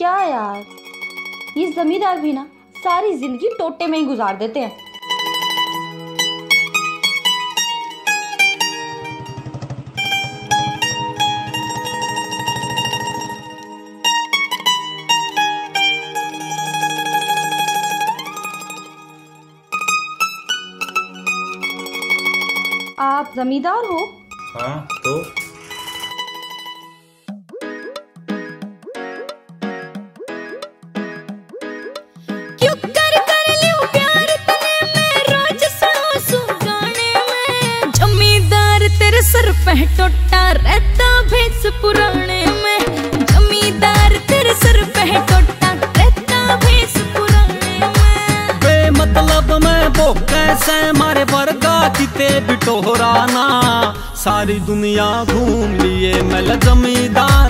क्या यार? ये जमींदार भी ना सारी ज़िंदगी टोटे में ही गुजार देते हैं। आप जमींदार हो? हाँ तो? सर पे टोटा रहता भैंस पुराने में। जमींदार तेरे सर पे टोटा रहता भैंस पुराने में। बेमतलब मैं वो कैसे मारे वर्गा किते बिटोरा ना सारी दुनिया घूम लिए, मैं जमींदार।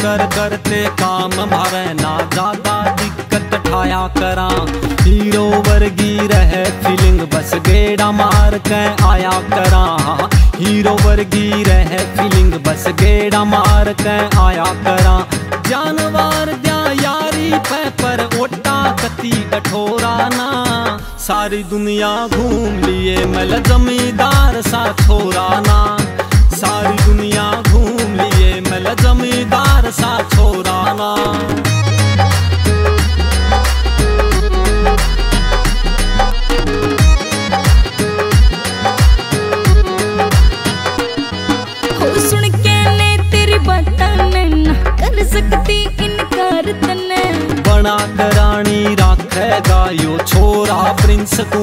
नौकर करते काम मारे ना ज़्यादा दिक्कत ठाया करा। हीरो वर्गी रहे फीलिंग बस गेड़ा मार के आया करा। हीरो वर्गी रहे फीलिंग बस गेड़ा मार के आया करा। जानवर द्या यारी पे, पर ओटा कती कठोरा ना। सारी दुनिया घूम लिए, मल जमींदार सा छोरा ना।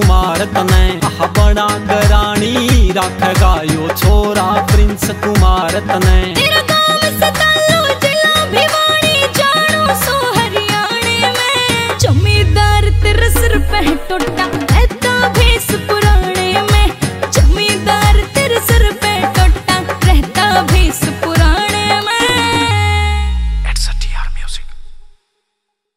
कुमार तने हबड़ा गरानी करानी गायो छोरा प्रिंस कुमार तने